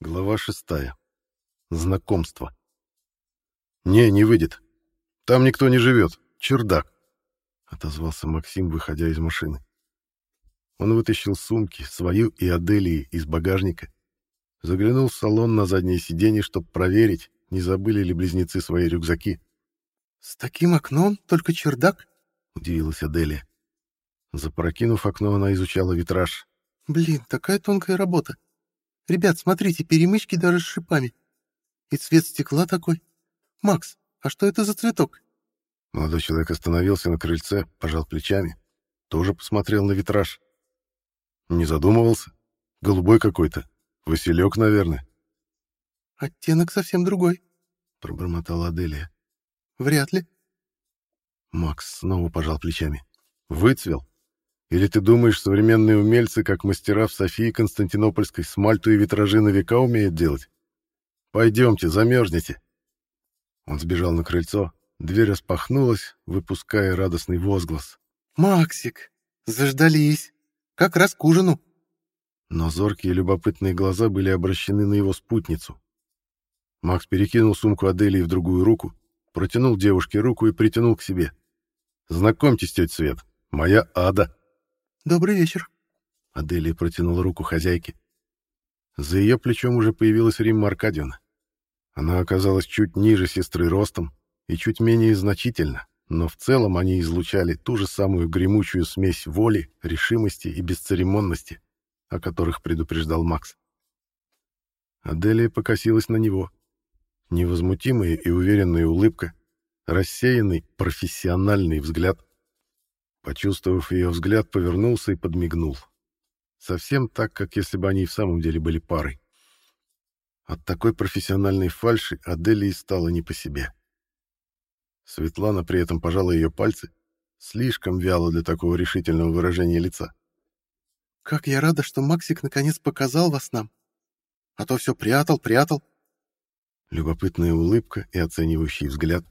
Глава шестая. Знакомство. «Не, не выйдет. Там никто не живет. Чердак», — отозвался Максим, выходя из машины. Он вытащил сумки, свою и Аделии, из багажника, заглянул в салон на заднее сиденье, чтобы проверить, не забыли ли близнецы свои рюкзаки. «С таким окном только чердак?» — удивилась Аделия. Запрокинув окно, она изучала витраж. «Блин, такая тонкая работа. Ребят, смотрите, перемычки даже с шипами. И цвет стекла такой. Макс, а что это за цветок?» Молодой человек остановился на крыльце, пожал плечами. Тоже посмотрел на витраж. Не задумывался. Голубой какой-то. Василек, наверное. «Оттенок совсем другой», — пробормотала Аделия. «Вряд ли». Макс снова пожал плечами. «Выцвел? Или ты думаешь, современные умельцы, как мастера в Софии Константинопольской, смальту и витражи на века умеют делать? Пойдемте, замерзнете». Он сбежал на крыльцо, дверь распахнулась, выпуская радостный возглас. «Максик, заждались! Как раз к ужину!» Но зоркие любопытные глаза были обращены на его спутницу. Макс перекинул сумку Аделии в другую руку, протянул девушке руку и притянул к себе. «Знакомьтесь, тетя Свет, моя Ада». «Добрый вечер». Аделия протянула руку хозяйке. За ее плечом уже появилась Римма Аркадьевна. Она оказалась чуть ниже сестры ростом и чуть менее значительна, но в целом они излучали ту же самую гремучую смесь воли, решимости и бесцеремонности, о которых предупреждал Макс. Аделия покосилась на него. Невозмутимая и уверенная улыбка, рассеянный профессиональный взгляд. Почувствовав ее взгляд, повернулся и подмигнул. Совсем так, как если бы они и в самом деле были парой. От такой профессиональной фальши Аделии стало не по себе. Светлана при этом пожала ее пальцы, слишком вяло для такого решительного выражения лица. «Как я рада, что Максик наконец показал вас нам. А то все прятал, прятал». Любопытная улыбка и оценивающий взгляд.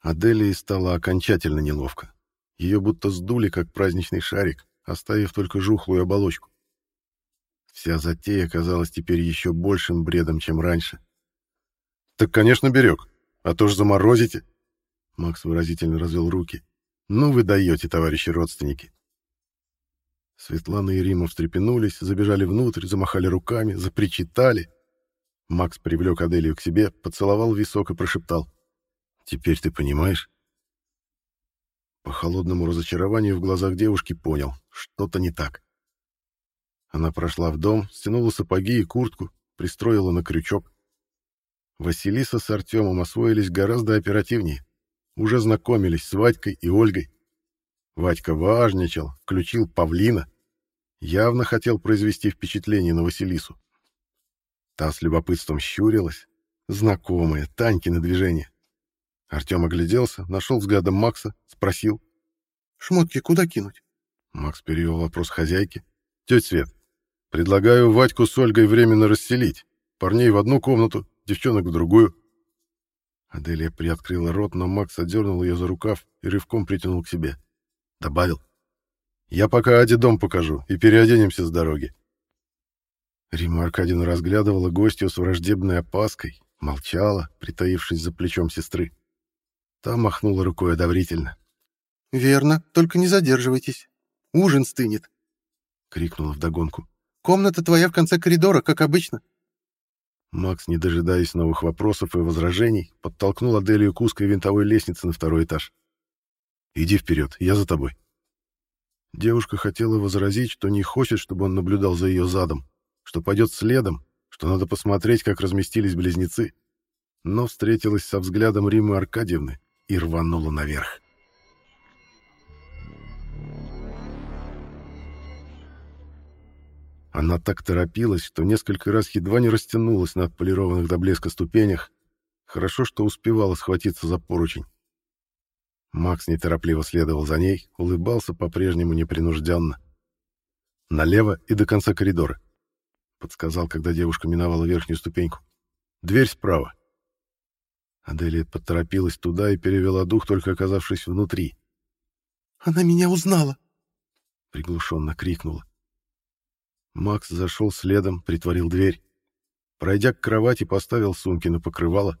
Аделии стало окончательно неловко. Ее будто сдули, как праздничный шарик, оставив только жухлую оболочку. Вся затея казалась теперь еще большим бредом, чем раньше. «Так, конечно, берег. А то ж заморозите!» Макс выразительно развел руки. «Ну вы даете, товарищи родственники!» Светлана и Рима встрепенулись, забежали внутрь, замахали руками, запричитали. Макс привлек Аделию к себе, поцеловал висок и прошептал. «Теперь ты понимаешь?» По холодному разочарованию в глазах девушки понял, что-то не так. Она прошла в дом, стянула сапоги и куртку, пристроила на крючок. Василиса с Артемом освоились гораздо оперативнее. Уже знакомились с Вадькой и Ольгой. Вадька важничал, включил павлина. Явно хотел произвести впечатление на Василису. Та с любопытством щурилась. Знакомое, Танькино движение. Артем огляделся, нашел взглядом Макса, спросил. «Шмотки куда кинуть?» Макс перевел вопрос хозяйке. «Тетя Свет, предлагаю Вадьку с Ольгой временно расселить. Парней в одну комнату, девчонок в другую». Аделия приоткрыла рот, но Макс отдернул ее за рукав и рывком притянул к себе. Добавил. «Я пока Аде дом покажу и переоденемся с дороги». Рима Аркадьевна разглядывала гостью с враждебной опаской, молчала, притаившись за плечом сестры. Та махнула рукой одобрительно. «Верно, только не задерживайтесь. Ужин стынет!» — крикнула вдогонку. «Комната твоя в конце коридора, как обычно». Макс, не дожидаясь новых вопросов и возражений, подтолкнул Аделию к узкой винтовой лестнице на второй этаж. «Иди вперед, я за тобой». Девушка хотела возразить, что не хочет, чтобы он наблюдал за ее задом, что пойдет следом, что надо посмотреть, как разместились близнецы, но встретилась со взглядом Римы Аркадьевны и рванула наверх. Она так торопилась, что несколько раз едва не растянулась на отполированных до блеска ступенях. Хорошо, что успевала схватиться за поручень. Макс неторопливо следовал за ней, улыбался по-прежнему непринужденно. «Налево и до конца коридора», — подсказал, когда девушка миновала верхнюю ступеньку. «Дверь справа». Аделия поторопилась туда и перевела дух, только оказавшись внутри. «Она меня узнала!» — приглушенно крикнула. Макс зашел следом, притворил дверь. Пройдя к кровати, поставил сумки на покрывало.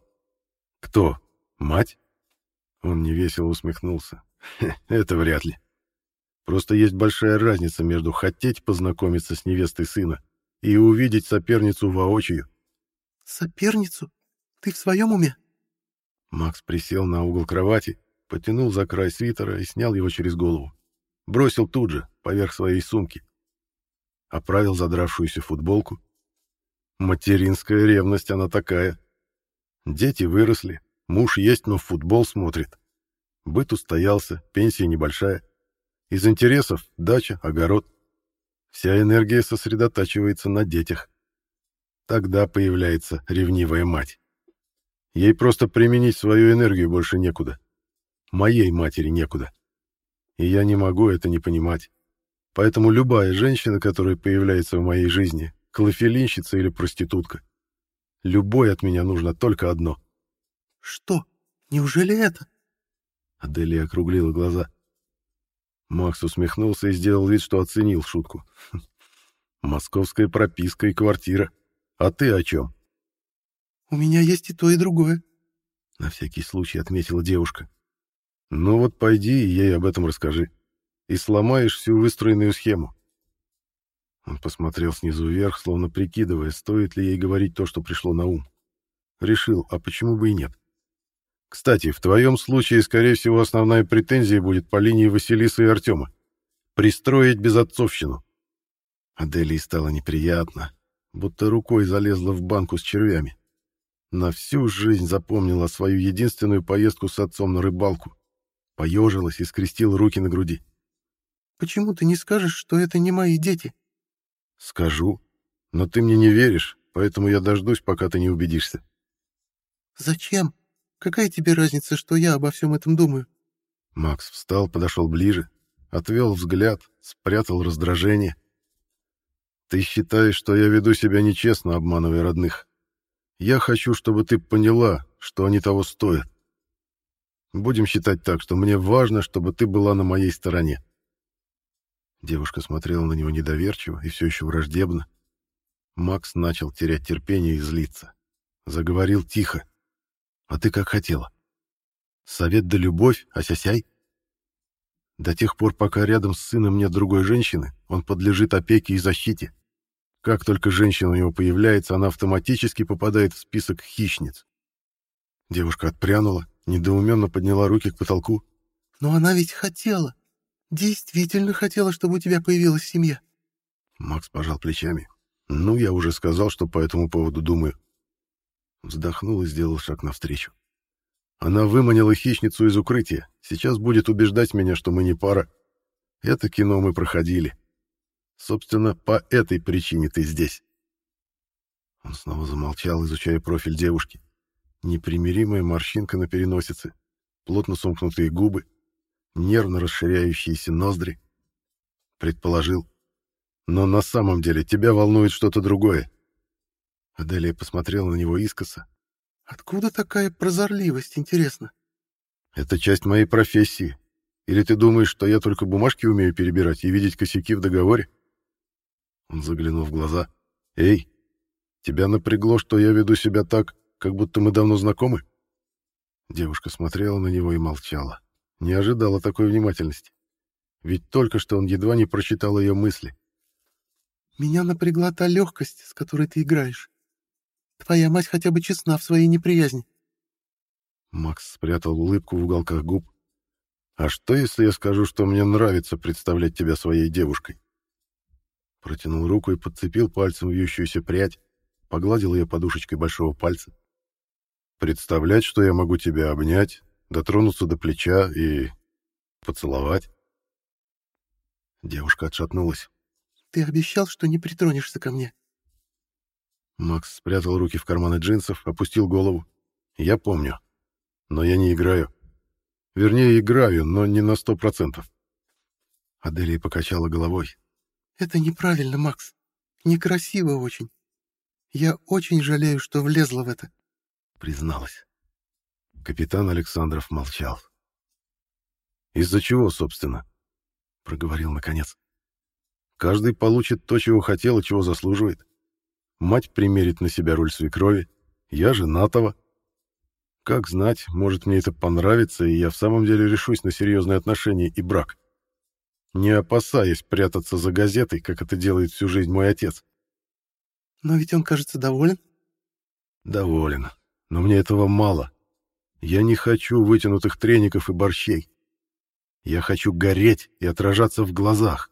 «Кто? Мать?» Он невесело усмехнулся. «Это вряд ли. Просто есть большая разница между хотеть познакомиться с невестой сына и увидеть соперницу воочию». «Соперницу? Ты в своем уме?» Макс присел на угол кровати, потянул за край свитера и снял его через голову. Бросил тут же, поверх своей сумки. Оправил задравшуюся футболку. Материнская ревность она такая. Дети выросли, муж есть, но в футбол смотрит. Быт устоялся, пенсия небольшая. Из интересов — дача, огород. Вся энергия сосредотачивается на детях. Тогда появляется ревнивая мать. Ей просто применить свою энергию больше некуда. Моей матери некуда. И я не могу это не понимать. Поэтому любая женщина, которая появляется в моей жизни, клофелинщица или проститутка, любой от меня нужно только одно. Что? Неужели это? Аделия округлила глаза. Макс усмехнулся и сделал вид, что оценил шутку. Московская прописка и квартира. А ты о чем? У меня есть и то, и другое. На всякий случай отметила девушка. Ну вот пойди и ей об этом расскажи. И сломаешь всю выстроенную схему. Он посмотрел снизу вверх, словно прикидывая, стоит ли ей говорить то, что пришло на ум. Решил, а почему бы и нет. Кстати, в твоем случае, скорее всего, основная претензия будет по линии Василисы и Артема. Пристроить безотцовщину. Аделии стало неприятно, будто рукой залезла в банку с червями. На всю жизнь запомнила свою единственную поездку с отцом на рыбалку поежилась и скрестила руки на груди. «Почему ты не скажешь, что это не мои дети?» «Скажу. Но ты мне не веришь, поэтому я дождусь, пока ты не убедишься». «Зачем? Какая тебе разница, что я обо всем этом думаю?» Макс встал, подошел ближе, отвел взгляд, спрятал раздражение. «Ты считаешь, что я веду себя нечестно, обманывая родных. Я хочу, чтобы ты поняла, что они того стоят. Будем считать так, что мне важно, чтобы ты была на моей стороне. Девушка смотрела на него недоверчиво и все еще враждебно. Макс начал терять терпение и злиться. Заговорил тихо. «А ты как хотела? Совет да любовь, асясяй?» До тех пор, пока рядом с сыном нет другой женщины, он подлежит опеке и защите. Как только женщина у него появляется, она автоматически попадает в список хищниц. Девушка отпрянула, Недоуменно подняла руки к потолку. «Но она ведь хотела. Действительно хотела, чтобы у тебя появилась семья». Макс пожал плечами. «Ну, я уже сказал, что по этому поводу думаю». Вздохнул и сделал шаг навстречу. Она выманила хищницу из укрытия. Сейчас будет убеждать меня, что мы не пара. Это кино мы проходили. Собственно, по этой причине ты здесь. Он снова замолчал, изучая профиль девушки непримиримая морщинка на переносице, плотно сомкнутые губы, нервно расширяющиеся ноздри. Предположил. Но на самом деле тебя волнует что-то другое. Аделия посмотрела на него искоса. Откуда такая прозорливость, интересно? Это часть моей профессии. Или ты думаешь, что я только бумажки умею перебирать и видеть косяки в договоре? Он заглянул в глаза. Эй, тебя напрягло, что я веду себя так, как будто мы давно знакомы?» Девушка смотрела на него и молчала. Не ожидала такой внимательности. Ведь только что он едва не прочитал ее мысли. «Меня напрягла та легкость, с которой ты играешь. Твоя мать хотя бы честна в своей неприязни». Макс спрятал улыбку в уголках губ. «А что, если я скажу, что мне нравится представлять тебя своей девушкой?» Протянул руку и подцепил пальцем вьющуюся прядь, погладил ее подушечкой большого пальца. Представлять, что я могу тебя обнять, дотронуться до плеча и поцеловать. Девушка отшатнулась. Ты обещал, что не притронешься ко мне. Макс спрятал руки в карманы джинсов, опустил голову. Я помню. Но я не играю. Вернее, играю, но не на сто процентов. Аделия покачала головой. Это неправильно, Макс. Некрасиво очень. Я очень жалею, что влезла в это призналась. Капитан Александров молчал. «Из-за чего, собственно?» — проговорил наконец. «Каждый получит то, чего хотел и чего заслуживает. Мать примерит на себя роль свекрови. Я женатого. Как знать, может мне это понравится, и я в самом деле решусь на серьезные отношения и брак. Не опасаясь прятаться за газетой, как это делает всю жизнь мой отец. Но ведь он, кажется, доволен. Доволен. Но мне этого мало. Я не хочу вытянутых треников и борщей. Я хочу гореть и отражаться в глазах.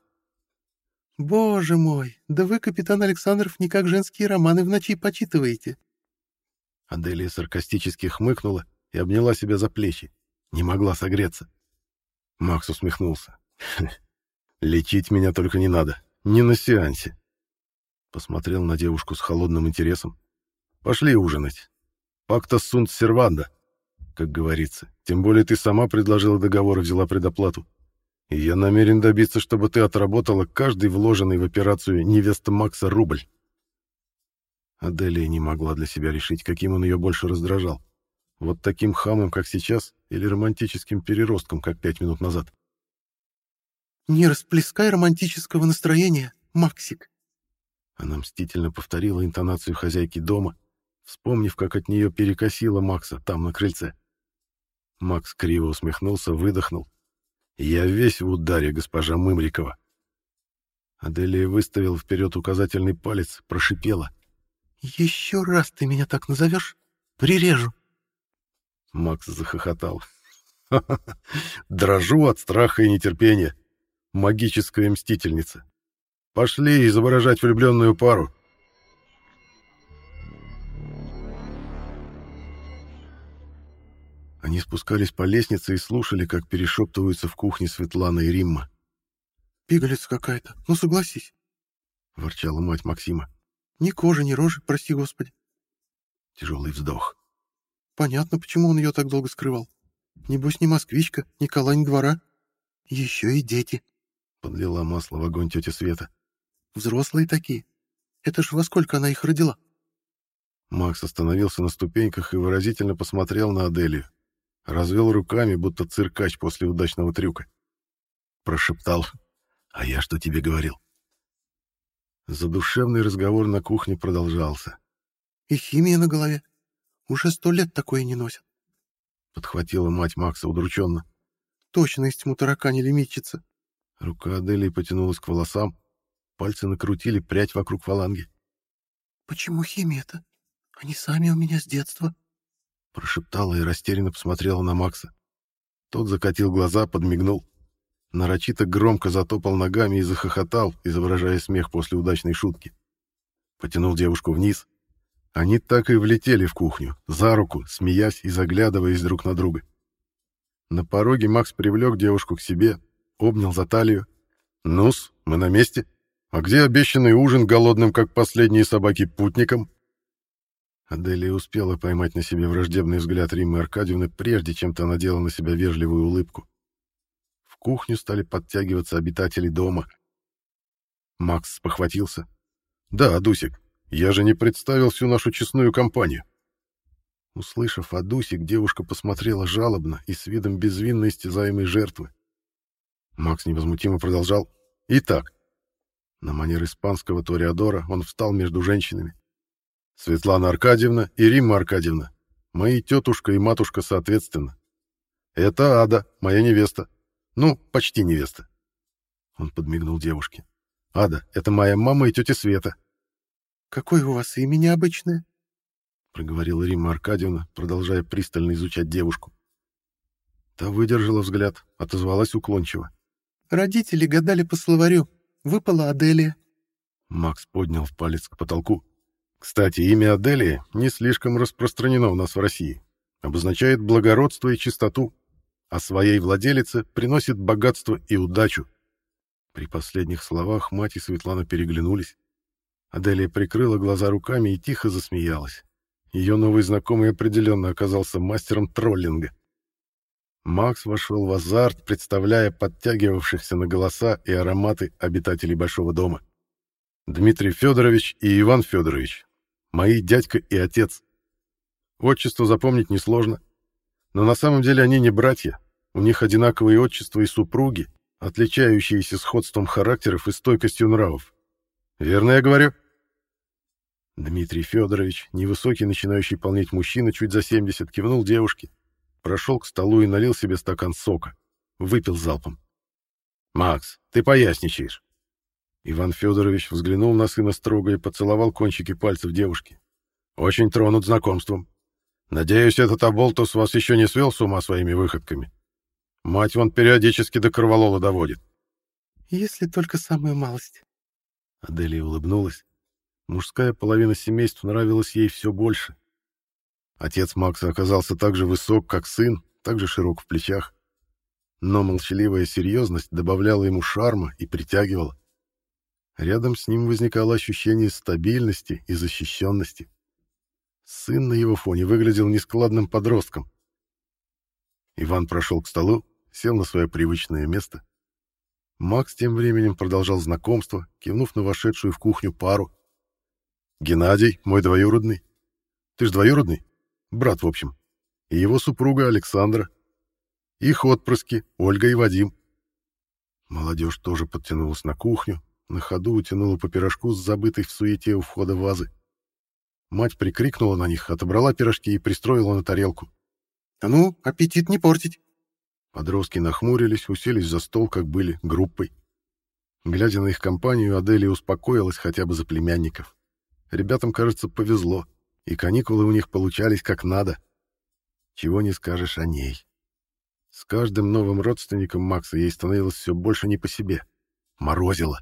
Боже мой, да вы, капитан Александров, никак женские романы в ночи почитываете. Аделия саркастически хмыкнула и обняла себя за плечи. Не могла согреться. Макс усмехнулся. «Лечить меня только не надо. Не на сеансе». Посмотрел на девушку с холодным интересом. «Пошли ужинать. Пакта сунт серванда как говорится. Тем более ты сама предложила договор и взяла предоплату. И я намерен добиться, чтобы ты отработала каждый вложенный в операцию невеста Макса рубль. Аделия не могла для себя решить, каким он ее больше раздражал. Вот таким хамом, как сейчас, или романтическим переростком, как пять минут назад. «Не расплескай романтического настроения, Максик!» Она мстительно повторила интонацию хозяйки дома, вспомнив, как от нее перекосила Макса там, на крыльце. Макс криво усмехнулся, выдохнул. «Я весь в ударе, госпожа Мымрикова». Аделия выставила вперед указательный палец, прошипела. «Еще раз ты меня так назовешь, прирежу». Макс захохотал. «Ха -ха -ха. «Дрожу от страха и нетерпения. Магическая мстительница. Пошли изображать влюбленную пару». Они спускались по лестнице и слушали, как перешептываются в кухне Светлана и Римма. «Пигалица какая-то, ну согласись», — ворчала мать Максима. «Ни кожи, ни рожи, прости господи». Тяжелый вздох. «Понятно, почему он ее так долго скрывал. Небось, не москвичка, ни кола, ни двора. Еще и дети», — подлила масло в огонь тетя Света. «Взрослые такие. Это ж во сколько она их родила?» Макс остановился на ступеньках и выразительно посмотрел на Аделию развел руками, будто циркач после удачного трюка. Прошептал. «А я что тебе говорил?» Задушевный разговор на кухне продолжался. «И химия на голове. Уже сто лет такое не носят». Подхватила мать Макса удрученно. «Точно из тьму таракани лимитчица». Рука Аделии потянулась к волосам. Пальцы накрутили прядь вокруг фаланги. «Почему химия-то? Они сами у меня с детства». Прошептала и растерянно посмотрела на Макса. Тот закатил глаза, подмигнул. Нарочито громко затопал ногами и захохотал, изображая смех после удачной шутки. Потянул девушку вниз. Они так и влетели в кухню, за руку, смеясь и заглядываясь друг на друга. На пороге Макс привлек девушку к себе, обнял за талию. «Ну-с, мы на месте. А где обещанный ужин голодным, как последние собаки, путникам?» Аделия успела поймать на себе враждебный взгляд Риммы Аркадьевны, прежде чем та надела на себя вежливую улыбку. В кухню стали подтягиваться обитатели дома. Макс похватился. «Да, Адусик, я же не представил всю нашу честную компанию». Услышав Адусик, девушка посмотрела жалобно и с видом безвинно истязаемой жертвы. Макс невозмутимо продолжал. «Итак». На манер испанского Ториадора он встал между женщинами. Светлана Аркадьевна и Римма Аркадьевна. Мои тетушка и матушка соответственно. Это Ада, моя невеста. Ну, почти невеста. Он подмигнул девушке. Ада, это моя мама и тетя Света. Какое у вас имя необычное? Проговорила Римма Аркадьевна, продолжая пристально изучать девушку. Та выдержала взгляд, отозвалась уклончиво. Родители гадали по словарю. Выпала Аделия. Макс поднял палец к потолку. Кстати, имя Аделии не слишком распространено у нас в России. Обозначает благородство и чистоту, а своей владелице приносит богатство и удачу. При последних словах мать и Светлана переглянулись. Аделия прикрыла глаза руками и тихо засмеялась. Ее новый знакомый определенно оказался мастером троллинга. Макс вошел в азарт, представляя подтягивавшихся на голоса и ароматы обитателей Большого дома. Дмитрий Федорович и Иван Федорович, Мои дядька и отец. Отчество запомнить несложно. Но на самом деле они не братья. У них одинаковые отчества и супруги, отличающиеся сходством характеров и стойкостью нравов. Верно я говорю? Дмитрий Федорович, невысокий начинающий полнеть мужчина, чуть за 70, кивнул девушке, прошел к столу и налил себе стакан сока. Выпил залпом. «Макс, ты поясничаешь». Иван Федорович взглянул на сына строго и поцеловал кончики пальцев девушки. «Очень тронут знакомством. Надеюсь, этот оболтус вас еще не свел с ума своими выходками. Мать вон периодически до кроволола доводит». «Если только самая малость». Аделия улыбнулась. Мужская половина семейства нравилась ей все больше. Отец Макса оказался так же высок, как сын, так же широк в плечах. Но молчаливая серьезность добавляла ему шарма и притягивала. Рядом с ним возникало ощущение стабильности и защищенности. Сын на его фоне выглядел нескладным подростком. Иван прошел к столу, сел на свое привычное место. Макс тем временем продолжал знакомство, кивнув на вошедшую в кухню пару. «Геннадий, мой двоюродный. Ты ж двоюродный? Брат, в общем. И его супруга Александра. Их отпрыски, Ольга и Вадим». Молодежь тоже подтянулась на кухню, на ходу утянула по пирожку с забытой в суете у входа вазы. Мать прикрикнула на них, отобрала пирожки и пристроила на тарелку. «А ну, аппетит не портить!» Подростки нахмурились, уселись за стол, как были, группой. Глядя на их компанию, Аделия успокоилась хотя бы за племянников. Ребятам, кажется, повезло, и каникулы у них получались как надо. Чего не скажешь о ней. С каждым новым родственником Макса ей становилось все больше не по себе. Морозило.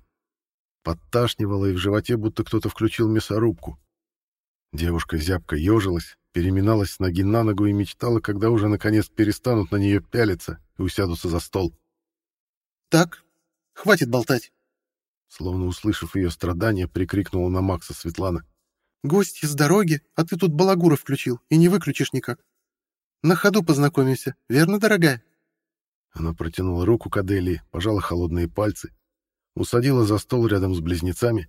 Подташнивало, и в животе будто кто-то включил мясорубку. Девушка зябко ежилась, переминалась с ноги на ногу и мечтала, когда уже наконец перестанут на нее пялиться и усядутся за стол. «Так, хватит болтать!» Словно услышав ее страдания, прикрикнула на Макса Светлана. «Гости с дороги, а ты тут балагура включил и не выключишь никак. На ходу познакомимся, верно, дорогая?» Она протянула руку к Аделии, пожала холодные пальцы, усадила за стол рядом с близнецами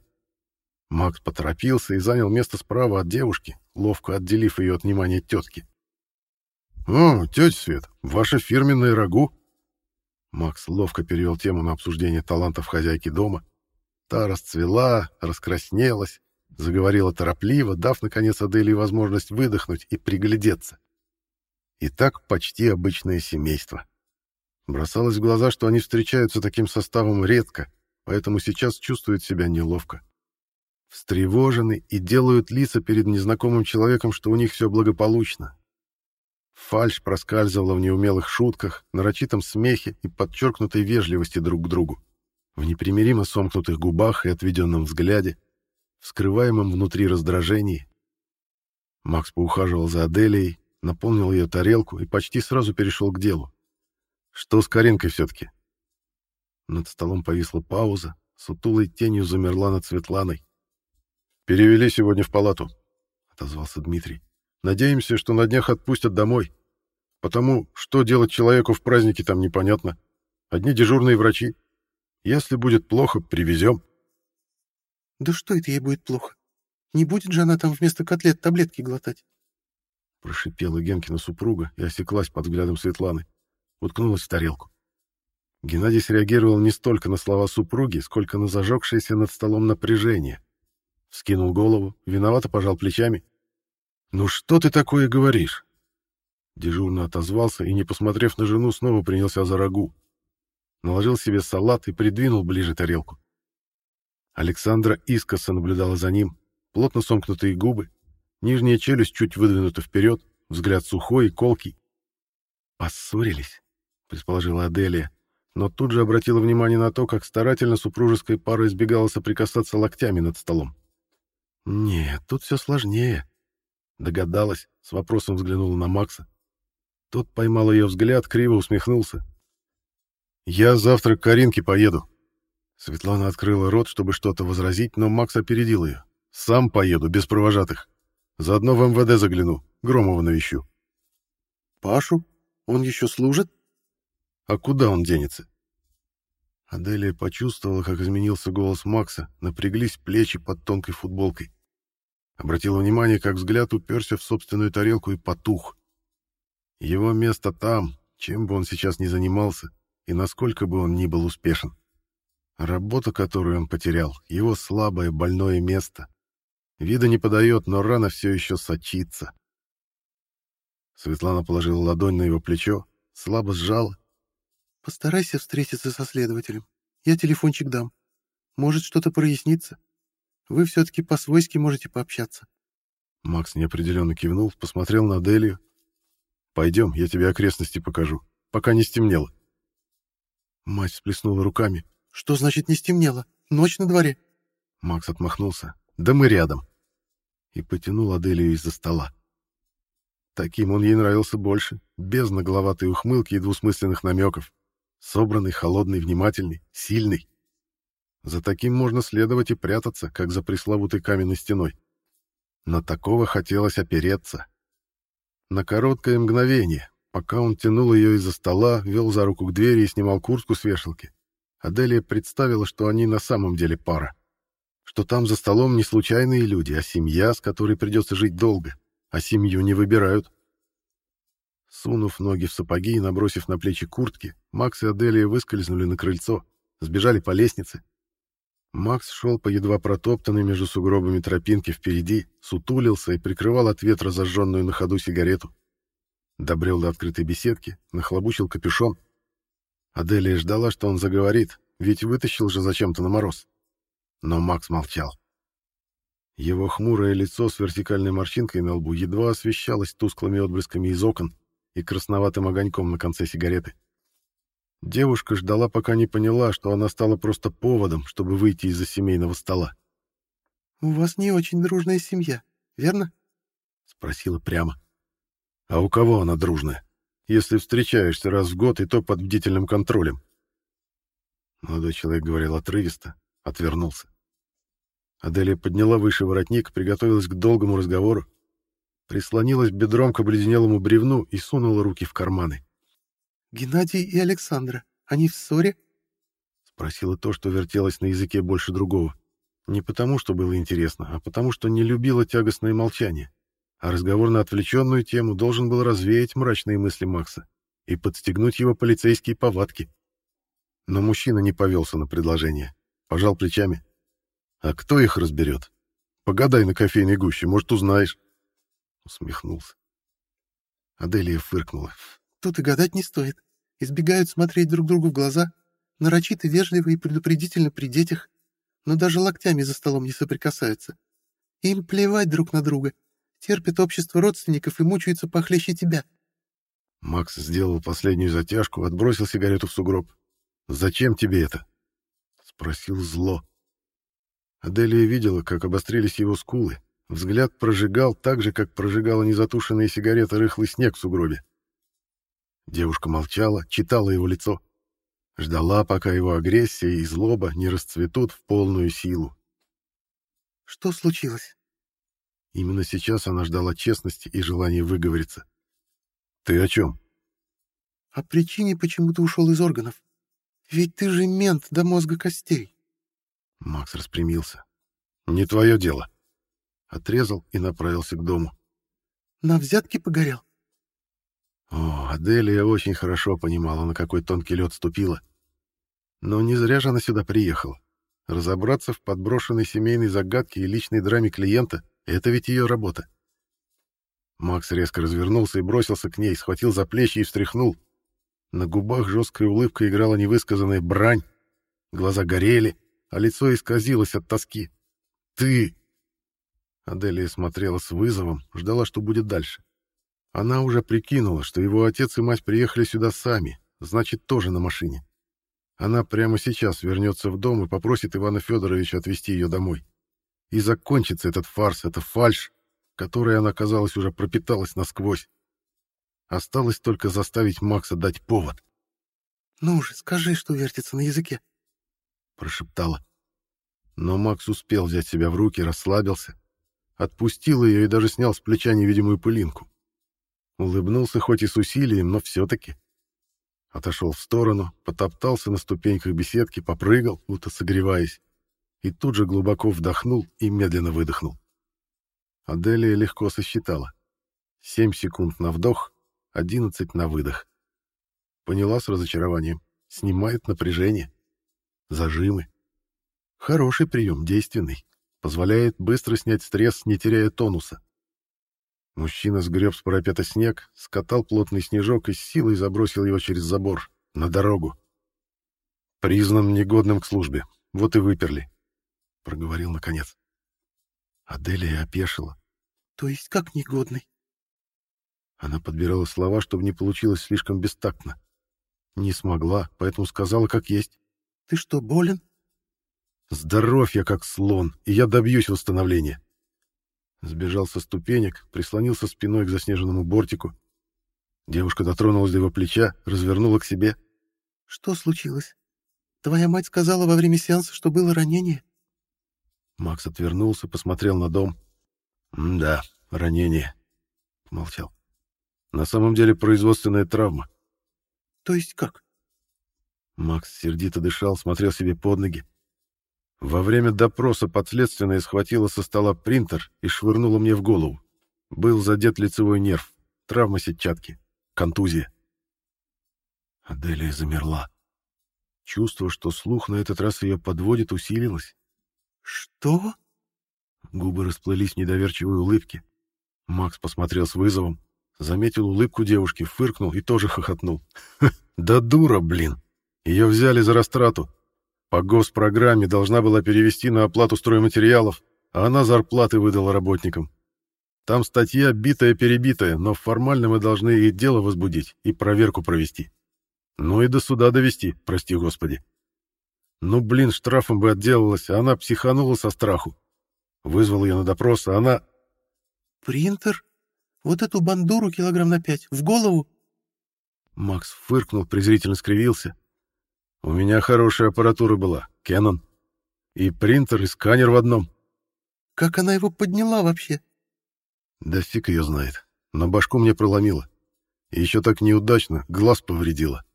Макс поторопился и занял место справа от девушки, ловко отделив ее от внимания тетки. «О, тетя Свет, ваше фирменное рагу!» Макс ловко перевел тему на обсуждение талантов хозяйки дома. Та расцвела, раскраснелась, заговорила торопливо, дав, наконец, Аделии возможность выдохнуть и приглядеться. И так почти обычное семейство. Бросалось в глаза, что они встречаются таким составом редко, поэтому сейчас чувствуют себя неловко встревожены и делают лица перед незнакомым человеком, что у них все благополучно. Фальшь проскальзывала в неумелых шутках, нарочитом смехе и подчеркнутой вежливости друг к другу, в непримиримо сомкнутых губах и отведенном взгляде, вскрываемом внутри раздражении. Макс поухаживал за Аделией, наполнил ее тарелку и почти сразу перешел к делу. Что с Каринкой все-таки? Над столом повисла пауза, сутулой тенью замерла над Светланой. «Перевели сегодня в палату», — отозвался Дмитрий. «Надеемся, что на днях отпустят домой. Потому что делать человеку в празднике там непонятно. Одни дежурные врачи. Если будет плохо, привезем». «Да что это ей будет плохо? Не будет же она там вместо котлет таблетки глотать?» Прошипела Генкина супруга и осеклась под взглядом Светланы. Уткнулась в тарелку. Геннадий среагировал не столько на слова супруги, сколько на зажегшееся над столом напряжение. Скинул голову, виновато пожал плечами. «Ну что ты такое говоришь?» Дежурно отозвался и, не посмотрев на жену, снова принялся за рагу. Наложил себе салат и придвинул ближе тарелку. Александра искоса наблюдала за ним, плотно сомкнутые губы, нижняя челюсть чуть выдвинута вперед, взгляд сухой и колкий. «Поссорились», — предположила Аделия, но тут же обратила внимание на то, как старательно супружеская пара избегала соприкасаться локтями над столом. «Нет, тут все сложнее», — догадалась, с вопросом взглянула на Макса. Тот поймал ее взгляд, криво усмехнулся. «Я завтра к Каринке поеду». Светлана открыла рот, чтобы что-то возразить, но Макс опередил ее. «Сам поеду, без провожатых. Заодно в МВД загляну, Громова навещу». «Пашу? Он еще служит?» «А куда он денется?» Аделия почувствовала, как изменился голос Макса, напряглись плечи под тонкой футболкой. Обратила внимание, как взгляд уперся в собственную тарелку и потух. Его место там, чем бы он сейчас ни занимался, и насколько бы он ни был успешен. Работа, которую он потерял, его слабое, больное место. Вида не подает, но рана все еще сочится. Светлана положила ладонь на его плечо, слабо сжала. «Постарайся встретиться со следователем. Я телефончик дам. Может, что-то прояснится. Вы все-таки по-свойски можете пообщаться». Макс неопределенно кивнул, посмотрел на Делию. «Пойдем, я тебе окрестности покажу, пока не стемнело». Мать всплеснула руками. «Что значит не стемнело? Ночь на дворе». Макс отмахнулся. «Да мы рядом». И потянул Аделию из-за стола. Таким он ей нравился больше, без нагловатой ухмылки и двусмысленных намеков. Собранный, холодный, внимательный, сильный. За таким можно следовать и прятаться, как за пресловутой каменной стеной. Но такого хотелось опереться. На короткое мгновение, пока он тянул ее из-за стола, вел за руку к двери и снимал куртку с вешалки, Аделия представила, что они на самом деле пара. Что там за столом не случайные люди, а семья, с которой придется жить долго а семью не выбирают. Сунув ноги в сапоги и набросив на плечи куртки, Макс и Аделия выскользнули на крыльцо, сбежали по лестнице. Макс шел по едва протоптанной между сугробами тропинки впереди, сутулился и прикрывал от ветра зажженную на ходу сигарету. Добрел до открытой беседки, нахлобучил капюшон. Аделия ждала, что он заговорит, ведь вытащил же зачем-то на мороз. Но Макс молчал. Его хмурое лицо с вертикальной морщинкой на лбу едва освещалось тусклыми отблесками из окон и красноватым огоньком на конце сигареты. Девушка ждала, пока не поняла, что она стала просто поводом, чтобы выйти из-за семейного стола. «У вас не очень дружная семья, верно?» — спросила прямо. «А у кого она дружная, если встречаешься раз в год и то под бдительным контролем?» Молодой человек говорил отрывисто, отвернулся. Аделия подняла выше воротник, приготовилась к долгому разговору, прислонилась бедром к обледенелому бревну и сунула руки в карманы. «Геннадий и Александра, они в ссоре?» Спросила то, что вертелось на языке больше другого. Не потому, что было интересно, а потому, что не любила тягостное молчание. А разговор на отвлеченную тему должен был развеять мрачные мысли Макса и подстегнуть его полицейские повадки. Но мужчина не повелся на предложение. Пожал плечами. А кто их разберет? Погадай на кофейной гуще, может, узнаешь. Усмехнулся. Аделия фыркнула. Тут и гадать не стоит. Избегают смотреть друг другу в глаза, нарочито вежливо и предупредительно при детях, но даже локтями за столом не соприкасаются. Им плевать друг на друга, терпят общество родственников и мучаются похлеще тебя. Макс сделал последнюю затяжку, отбросил сигарету в сугроб. «Зачем тебе это?» — спросил зло. Аделия видела, как обострились его скулы. Взгляд прожигал так же, как прожигала незатушенные сигареты рыхлый снег в сугробе. Девушка молчала, читала его лицо. Ждала, пока его агрессия и злоба не расцветут в полную силу. «Что случилось?» Именно сейчас она ждала честности и желания выговориться. «Ты о чем?» «О причине, почему ты ушел из органов. Ведь ты же мент до мозга костей. Макс распрямился. «Не твое дело». Отрезал и направился к дому. «На взятки погорел?» О, Аделия очень хорошо понимала, на какой тонкий лед ступила. Но не зря же она сюда приехала. Разобраться в подброшенной семейной загадке и личной драме клиента — это ведь ее работа. Макс резко развернулся и бросился к ней, схватил за плечи и встряхнул. На губах жесткая улыбка играла невысказанная брань. Глаза горели, а лицо исказилось от тоски. «Ты!» Аделия смотрела с вызовом, ждала, что будет дальше. Она уже прикинула, что его отец и мать приехали сюда сами, значит, тоже на машине. Она прямо сейчас вернется в дом и попросит Ивана Федоровича отвезти ее домой. И закончится этот фарс, эта фальшь, которой она, казалось, уже пропиталась насквозь. Осталось только заставить Макса дать повод. «Ну же, скажи, что вертится на языке», — прошептала. Но Макс успел взять себя в руки, расслабился, отпустил ее и даже снял с плеча невидимую пылинку. Улыбнулся хоть и с усилием, но все-таки. Отошел в сторону, потоптался на ступеньках беседки, попрыгал, будто согреваясь, и тут же глубоко вдохнул и медленно выдохнул. Аделия легко сосчитала. Семь секунд на вдох, одиннадцать на выдох. Поняла с разочарованием. Снимает напряжение. Зажимы. Хороший прием, действенный. Позволяет быстро снять стресс, не теряя тонуса. Мужчина сгреб с парапета снег, скатал плотный снежок и с силой забросил его через забор, на дорогу. Признан негодным к службе. Вот и выперли. Проговорил наконец. Аделия опешила. То есть как негодный? Она подбирала слова, чтобы не получилось слишком бестактно. Не смогла, поэтому сказала как есть. Ты что, болен? Здоров я как слон, и я добьюсь восстановления. Сбежал со ступенек, прислонился спиной к заснеженному бортику. Девушка дотронулась до его плеча, развернула к себе. Что случилось? Твоя мать сказала во время сеанса, что было ранение? Макс отвернулся, посмотрел на дом. «Да, ранение», — молчал. «На самом деле производственная травма». «То есть как?» Макс сердито дышал, смотрел себе под ноги. Во время допроса подследственная схватила со стола принтер и швырнула мне в голову. Был задет лицевой нерв, травма сетчатки, контузия. Аделия замерла. Чувство, что слух на этот раз ее подводит, усилилось. «Что?» Губы расплылись в недоверчивой улыбке. Макс посмотрел с вызовом, заметил улыбку девушки, фыркнул и тоже хохотнул. «Да дура, блин! Ее взяли за растрату. По госпрограмме должна была перевести на оплату стройматериалов, а она зарплаты выдала работникам. Там статья битая-перебитая, но формально мы должны и дело возбудить, и проверку провести. Ну и до суда довести, прости господи. Ну, блин, штрафом бы отделалась, а она психанула со страху. Вызвал ее на допрос, а она... «Принтер? Вот эту бандуру килограмм на пять, в голову?» Макс фыркнул, презрительно скривился. «У меня хорошая аппаратура была, Canon. И принтер, и сканер в одном». «Как она его подняла вообще?» «Да фиг ее знает. Но башку мне проломила. И еще так неудачно, глаз повредила.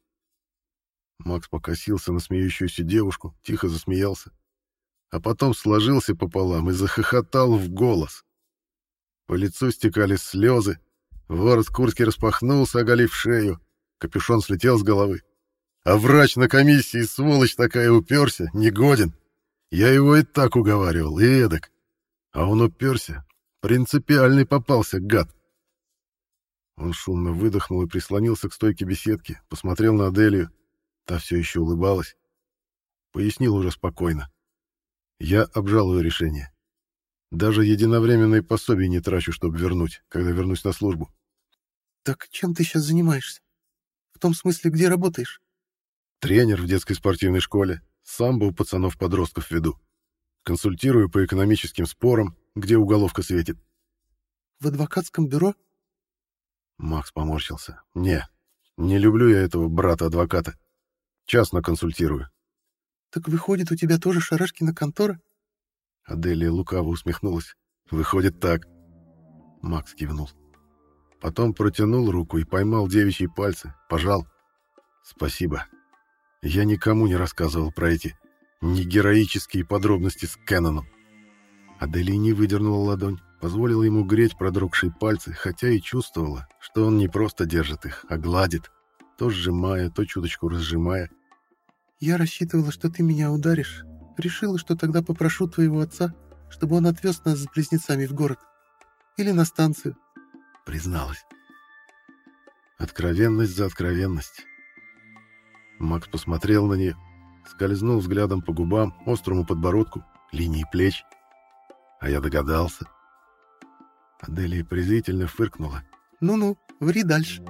Макс покосился на смеющуюся девушку, тихо засмеялся. А потом сложился пополам и захохотал в голос. По лицу стекали слезы, ворот куртки распахнулся, оголив шею, капюшон слетел с головы. А врач на комиссии, сволочь такая, уперся, негоден. Я его и так уговаривал, и эдак. А он уперся, принципиальный попался, гад. Он шумно выдохнул и прислонился к стойке беседки, посмотрел на Аделию, Та все еще улыбалась. Пояснил уже спокойно. Я обжалую решение. Даже единовременные пособия не трачу, чтобы вернуть, когда вернусь на службу. Так чем ты сейчас занимаешься? В том смысле, где работаешь? Тренер в детской спортивной школе. Самбо у пацанов-подростков веду. Консультирую по экономическим спорам, где уголовка светит. В адвокатском бюро? Макс поморщился. Не, не люблю я этого брата-адвоката. Частно консультирую. Так выходит, у тебя тоже Шарашкина контора? Аделия лукаво усмехнулась. Выходит так. Макс кивнул. Потом протянул руку и поймал девичьи пальцы, пожал. Спасибо. Я никому не рассказывал про эти негероические подробности с Кэноном. Аделия не выдернула ладонь, позволила ему греть продрогшие пальцы, хотя и чувствовала, что он не просто держит их, а гладит, то сжимая, то чуточку разжимая. Я рассчитывала, что ты меня ударишь. Решила, что тогда попрошу твоего отца, чтобы он отвез нас с близнецами в город. Или на станцию. Призналась. Откровенность за откровенность. Макс посмотрел на нее, скользнул взглядом по губам, острому подбородку, линии плеч. А я догадался. Аделия презрительно фыркнула. «Ну-ну, ври дальше».